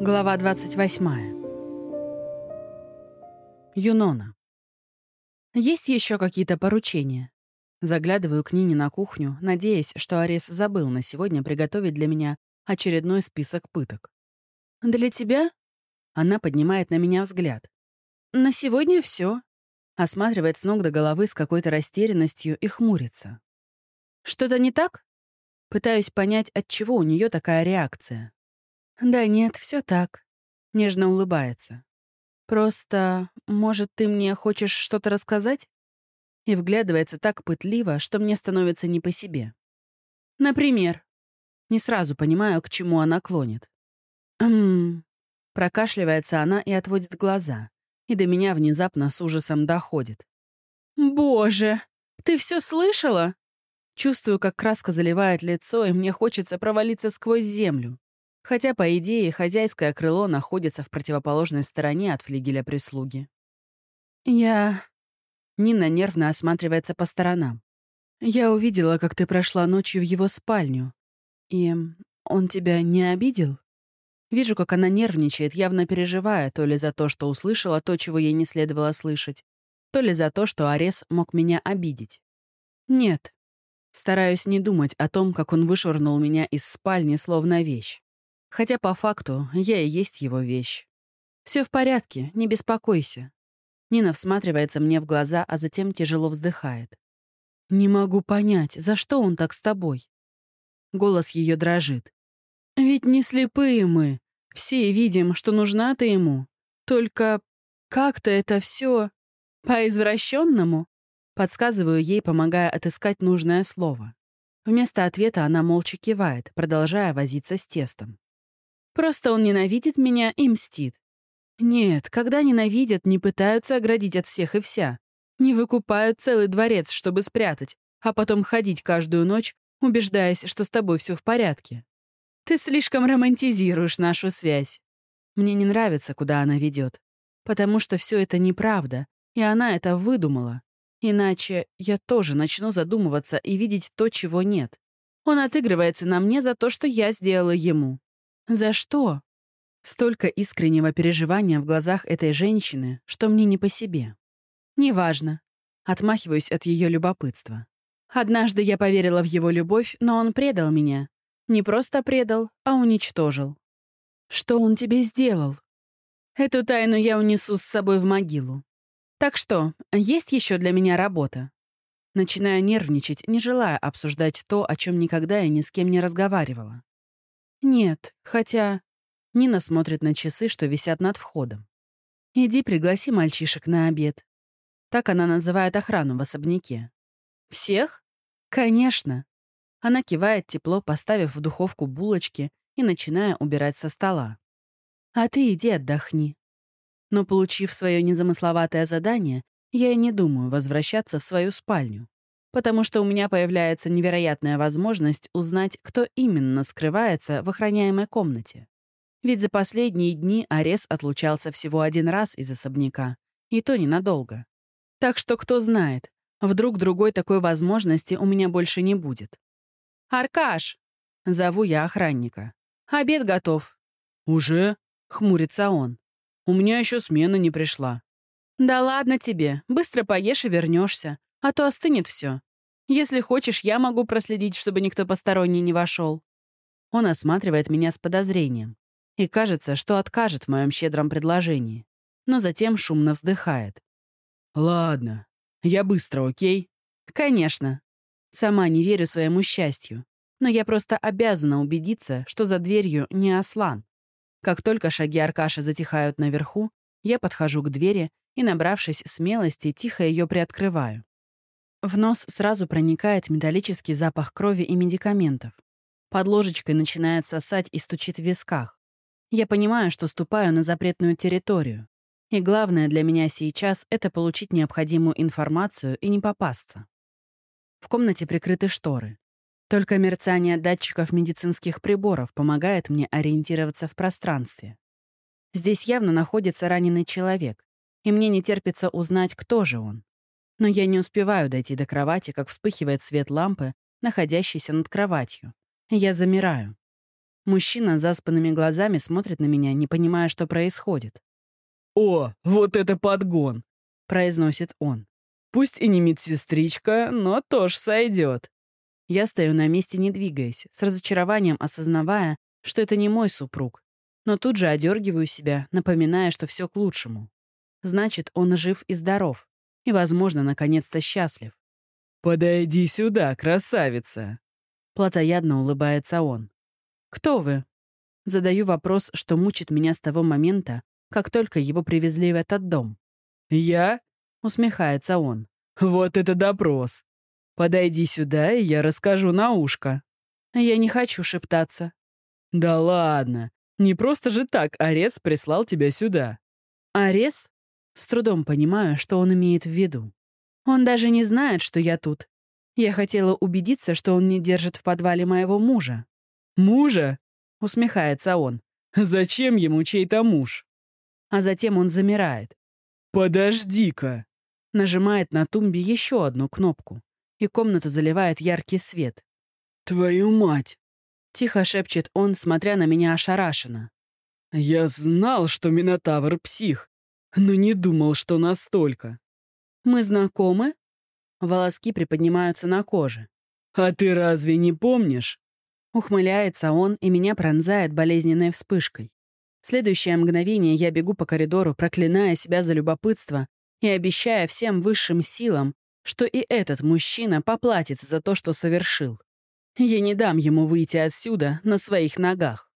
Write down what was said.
Глава 28. Юнона. Есть еще какие-то поручения? Заглядываю к Нине на кухню, надеясь, что Арес забыл на сегодня приготовить для меня очередной список пыток. «Для тебя?» Она поднимает на меня взгляд. «На сегодня все. Осматривает с ног до головы с какой-то растерянностью и хмурится. «Что-то не так?» Пытаюсь понять, от чего у нее такая реакция. «Да нет, все так», — нежно улыбается. «Просто, может, ты мне хочешь что-то рассказать?» И вглядывается так пытливо, что мне становится не по себе. «Например?» Не сразу понимаю, к чему она клонит. «Ммм...» Прокашливается она и отводит глаза. И до меня внезапно с ужасом доходит. «Боже, ты все слышала?» Чувствую, как краска заливает лицо, и мне хочется провалиться сквозь землю. Хотя, по идее, хозяйское крыло находится в противоположной стороне от флигеля прислуги. «Я...» Нина нервно осматривается по сторонам. «Я увидела, как ты прошла ночью в его спальню. И он тебя не обидел?» Вижу, как она нервничает, явно переживая то ли за то, что услышала то, чего ей не следовало слышать, то ли за то, что Арес мог меня обидеть. «Нет», Стараюсь не думать о том, как он вышвырнул меня из спальни словно вещь. Хотя по факту я и есть его вещь. Все в порядке, не беспокойся. Нина всматривается мне в глаза, а затем тяжело вздыхает. «Не могу понять, за что он так с тобой?» Голос ее дрожит. «Ведь не слепые мы. Все видим, что нужна ты ему. Только как-то это все по-извращенному?» Подсказываю ей, помогая отыскать нужное слово. Вместо ответа она молча кивает, продолжая возиться с тестом. «Просто он ненавидит меня и мстит. Нет, когда ненавидят, не пытаются оградить от всех и вся. Не выкупают целый дворец, чтобы спрятать, а потом ходить каждую ночь, убеждаясь, что с тобой все в порядке. Ты слишком романтизируешь нашу связь. Мне не нравится, куда она ведет, потому что все это неправда, и она это выдумала. Иначе я тоже начну задумываться и видеть то, чего нет. Он отыгрывается на мне за то, что я сделала ему. За что? Столько искреннего переживания в глазах этой женщины, что мне не по себе. Неважно. Отмахиваюсь от ее любопытства. Однажды я поверила в его любовь, но он предал меня. Не просто предал, а уничтожил. Что он тебе сделал? Эту тайну я унесу с собой в могилу. Так что, есть еще для меня работа? Начинаю нервничать, не желая обсуждать то, о чем никогда я ни с кем не разговаривала. Нет, хотя... Нина смотрит на часы, что висят над входом. «Иди пригласи мальчишек на обед». Так она называет охрану в особняке. «Всех?» «Конечно». Она кивает тепло, поставив в духовку булочки и начиная убирать со стола. «А ты иди отдохни. Но, получив свое незамысловатое задание, я и не думаю возвращаться в свою спальню, потому что у меня появляется невероятная возможность узнать, кто именно скрывается в охраняемой комнате. Ведь за последние дни Арес отлучался всего один раз из особняка, и то ненадолго. Так что кто знает, вдруг другой такой возможности у меня больше не будет. «Аркаш!» — зову я охранника. «Обед готов». «Уже?» — хмурится он. У меня еще смена не пришла». «Да ладно тебе, быстро поешь и вернешься, а то остынет все. Если хочешь, я могу проследить, чтобы никто посторонний не вошел. Он осматривает меня с подозрением. И кажется, что откажет в моем щедром предложении. Но затем шумно вздыхает. «Ладно, я быстро, окей?» «Конечно. Сама не верю своему счастью. Но я просто обязана убедиться, что за дверью не Аслан. Как только шаги Аркаши затихают наверху, я подхожу к двери и, набравшись смелости, тихо ее приоткрываю. В нос сразу проникает металлический запах крови и медикаментов. Под ложечкой начинает сосать и стучит в висках. Я понимаю, что ступаю на запретную территорию. И главное для меня сейчас — это получить необходимую информацию и не попасться. В комнате прикрыты шторы. Только мерцание датчиков медицинских приборов помогает мне ориентироваться в пространстве. Здесь явно находится раненый человек, и мне не терпится узнать, кто же он. Но я не успеваю дойти до кровати, как вспыхивает свет лампы, находящейся над кроватью. Я замираю. Мужчина с заспанными глазами смотрит на меня, не понимая, что происходит. «О, вот это подгон!» — произносит он. «Пусть и не медсестричка, но тоже сойдет». Я стою на месте, не двигаясь, с разочарованием осознавая, что это не мой супруг. Но тут же одергиваю себя, напоминая, что все к лучшему. Значит, он жив и здоров. И, возможно, наконец-то счастлив. «Подойди сюда, красавица!» Платоядно улыбается он. «Кто вы?» Задаю вопрос, что мучит меня с того момента, как только его привезли в этот дом. «Я?» — усмехается он. «Вот это допрос! Подойди сюда, и я расскажу на ушко». «Я не хочу шептаться». «Да ладно! Не просто же так Арес прислал тебя сюда». «Арес?» С трудом понимаю, что он имеет в виду. Он даже не знает, что я тут. Я хотела убедиться, что он не держит в подвале моего мужа. «Мужа?» — усмехается он. «Зачем ему чей-то муж?» А затем он замирает. «Подожди-ка!» Нажимает на тумбе еще одну кнопку, и комнату заливает яркий свет. «Твою мать!» — тихо шепчет он, смотря на меня ошарашенно. «Я знал, что Минотавр — псих, но не думал, что настолько». «Мы знакомы?» Волоски приподнимаются на коже. «А ты разве не помнишь?» Ухмыляется он, и меня пронзает болезненной вспышкой. В следующее мгновение я бегу по коридору, проклиная себя за любопытство и обещая всем высшим силам, что и этот мужчина поплатится за то, что совершил. Я не дам ему выйти отсюда на своих ногах.